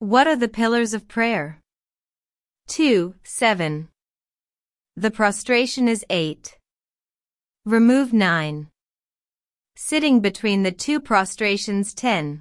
What are the pillars of prayer? 2. 7. The prostration is 8. Remove 9. Sitting between the two prostrations 10.